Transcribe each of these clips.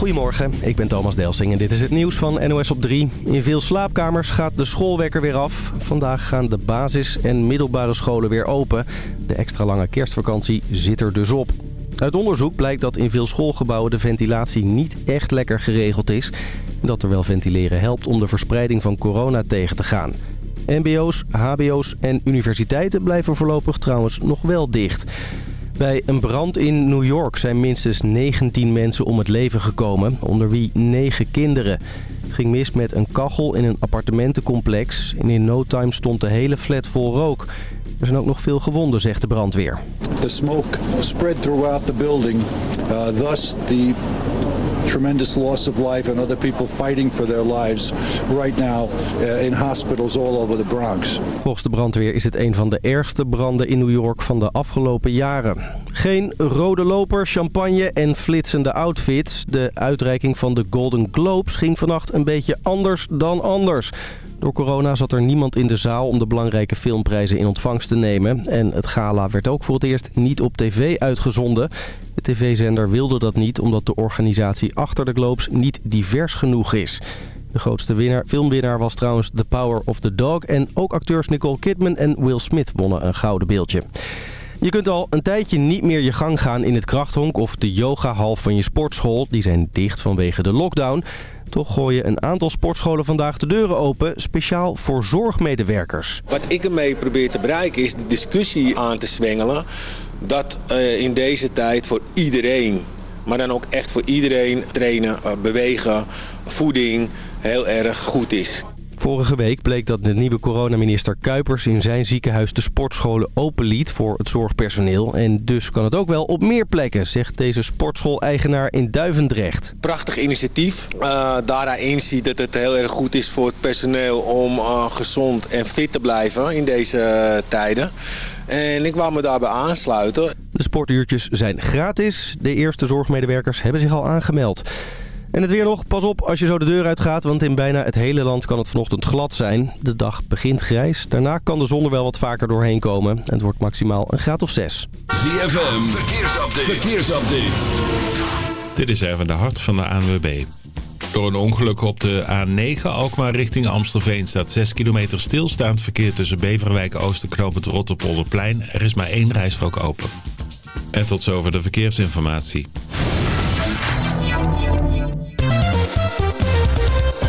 Goedemorgen, ik ben Thomas Delsing en dit is het nieuws van NOS op 3. In veel slaapkamers gaat de schoolwekker weer af. Vandaag gaan de basis- en middelbare scholen weer open. De extra lange kerstvakantie zit er dus op. Uit onderzoek blijkt dat in veel schoolgebouwen de ventilatie niet echt lekker geregeld is. En dat er wel ventileren helpt om de verspreiding van corona tegen te gaan. MBO's, hbo's en universiteiten blijven voorlopig trouwens nog wel dicht. Bij een brand in New York zijn minstens 19 mensen om het leven gekomen, onder wie 9 kinderen. Het ging mis met een kachel in een appartementencomplex en in no time stond de hele flat vol rook. Er zijn ook nog veel gewonden, zegt de brandweer. The smoke spread throughout the building, uh, thus the tremendous loss of life and other people fighting for their lives right now uh, in hospitals all over the Bronx. Volgens de brandweer is het een van de ergste branden in New York van de afgelopen jaren. Geen rode loper, champagne en flitsende outfits. De uitreiking van de Golden Globes ging vannacht een beetje anders dan anders. Door corona zat er niemand in de zaal om de belangrijke filmprijzen in ontvangst te nemen. En het gala werd ook voor het eerst niet op tv uitgezonden. De tv-zender wilde dat niet omdat de organisatie achter de Globes niet divers genoeg is. De grootste winnaar, filmwinnaar was trouwens The Power of the Dog. En ook acteurs Nicole Kidman en Will Smith wonnen een gouden beeldje. Je kunt al een tijdje niet meer je gang gaan in het krachthonk of de yogahal van je sportschool. Die zijn dicht vanwege de lockdown. Toch gooien een aantal sportscholen vandaag de deuren open, speciaal voor zorgmedewerkers. Wat ik ermee probeer te bereiken is de discussie aan te zwengelen... dat uh, in deze tijd voor iedereen, maar dan ook echt voor iedereen... trainen, uh, bewegen, voeding heel erg goed is. Vorige week bleek dat de nieuwe coronaminister Kuipers in zijn ziekenhuis de sportscholen openliet voor het zorgpersoneel. En dus kan het ook wel op meer plekken, zegt deze sportschool-eigenaar in Duivendrecht. Prachtig initiatief. Uh, daarin ziet dat het heel erg goed is voor het personeel om uh, gezond en fit te blijven in deze uh, tijden. En ik wou me daarbij aansluiten. De sportuurtjes zijn gratis. De eerste zorgmedewerkers hebben zich al aangemeld. En het weer nog, pas op als je zo de deur uitgaat, want in bijna het hele land kan het vanochtend glad zijn. De dag begint grijs, daarna kan de zon er wel wat vaker doorheen komen. En het wordt maximaal een graad of 6. ZFM, verkeersupdate. verkeersupdate. Dit is even de hart van de ANWB. Door een ongeluk op de A9 Alkmaar richting Amstelveen staat 6 kilometer stilstaand verkeer tussen Beverwijk Oost en Knoopend Rotterpolderplein. Er is maar één rijstrook open. En tot zover de verkeersinformatie.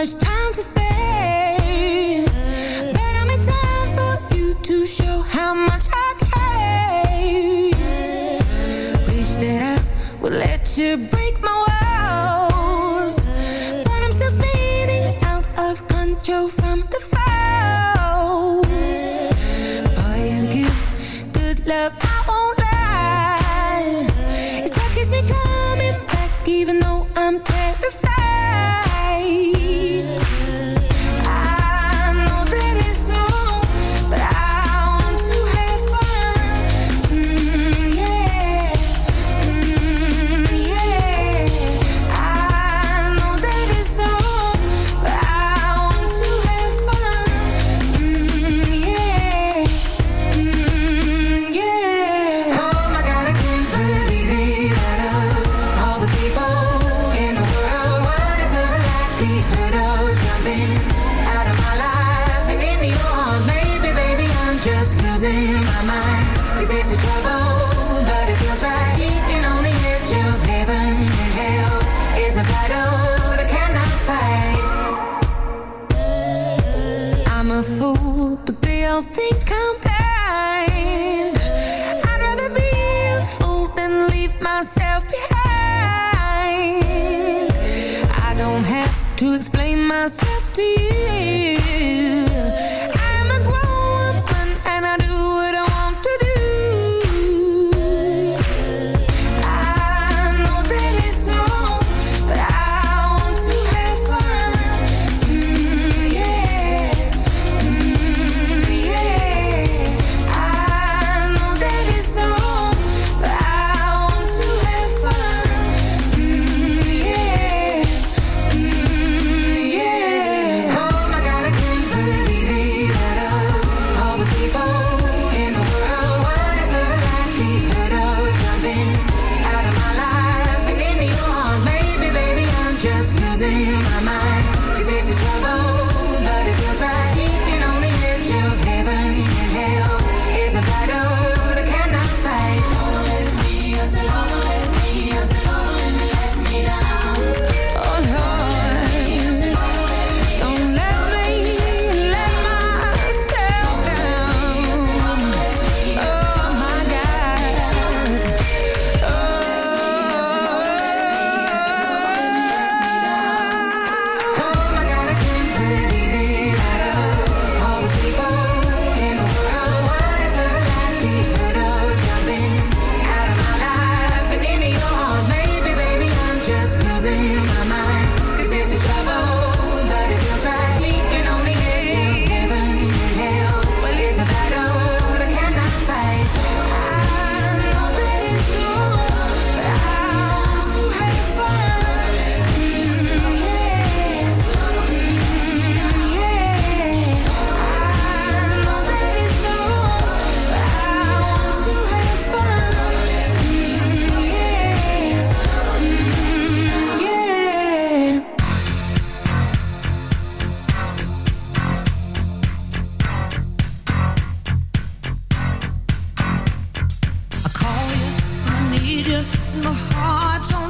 Much time my heart's on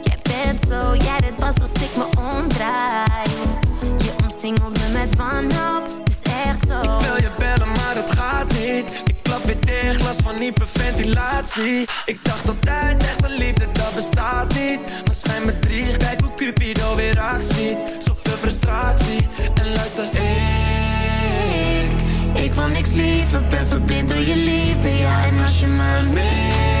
zo, jij dit pas als ik me omdraai Je omsingelt me met wanhoop, is echt zo Ik wil je bellen, maar het gaat niet. Ik klap weer dicht, last van hyperventilatie. Ik dacht altijd, echte liefde, dat bestaat niet. Maar schijn me drie, kijk hoe Cupido weer actie. Zoveel frustratie, en luister, ik... Ik wil niks liever, ben verblind door je liefde Ja, en als je me mist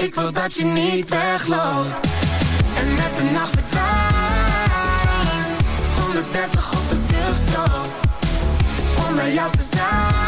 ik wil dat je niet wegloopt En met de nacht verdwijnt. 130 op de veelstrook Om bij jou te zijn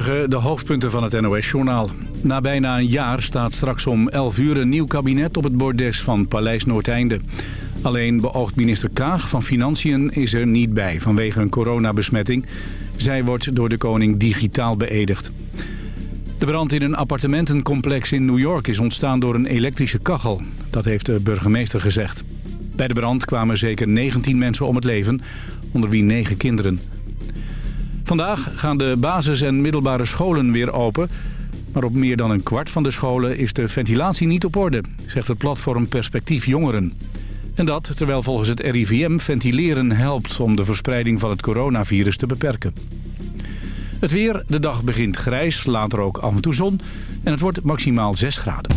De hoofdpunten van het NOS-journaal. Na bijna een jaar staat straks om 11 uur een nieuw kabinet op het bordes van Paleis Noordeinde. Alleen beoogd minister Kaag van Financiën is er niet bij vanwege een coronabesmetting. Zij wordt door de koning digitaal beëdigd. De brand in een appartementencomplex in New York is ontstaan door een elektrische kachel. Dat heeft de burgemeester gezegd. Bij de brand kwamen zeker 19 mensen om het leven, onder wie 9 kinderen. Vandaag gaan de basis- en middelbare scholen weer open. Maar op meer dan een kwart van de scholen is de ventilatie niet op orde, zegt het platform Perspectief Jongeren. En dat terwijl volgens het RIVM ventileren helpt om de verspreiding van het coronavirus te beperken. Het weer, de dag begint grijs, later ook af en toe zon en het wordt maximaal 6 graden.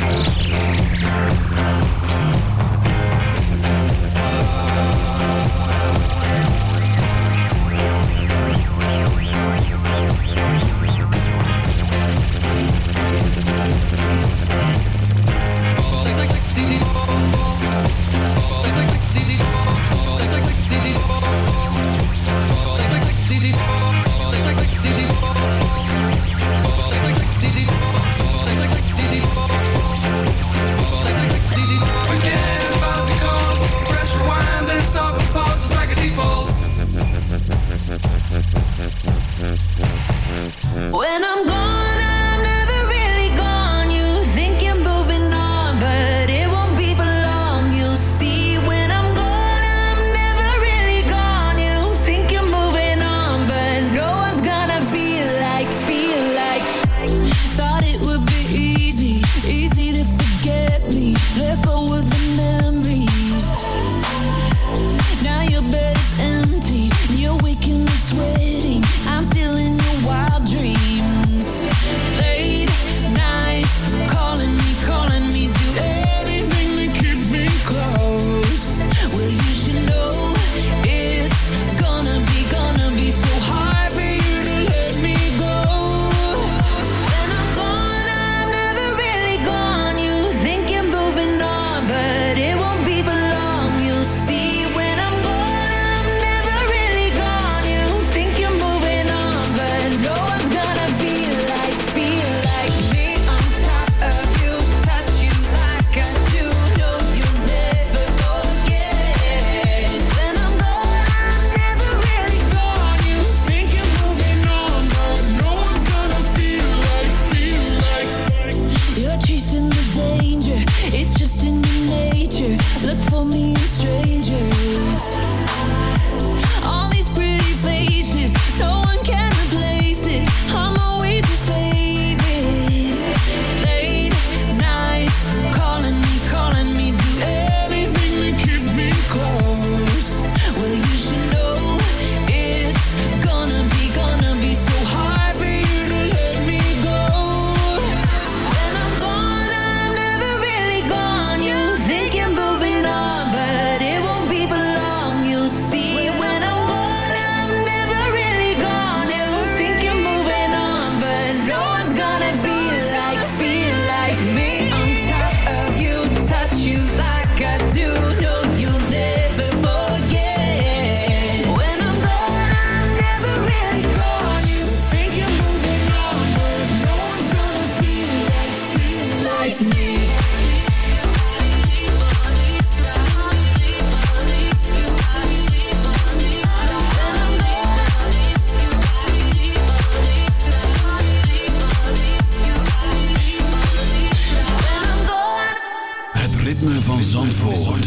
Thank Zandvoort.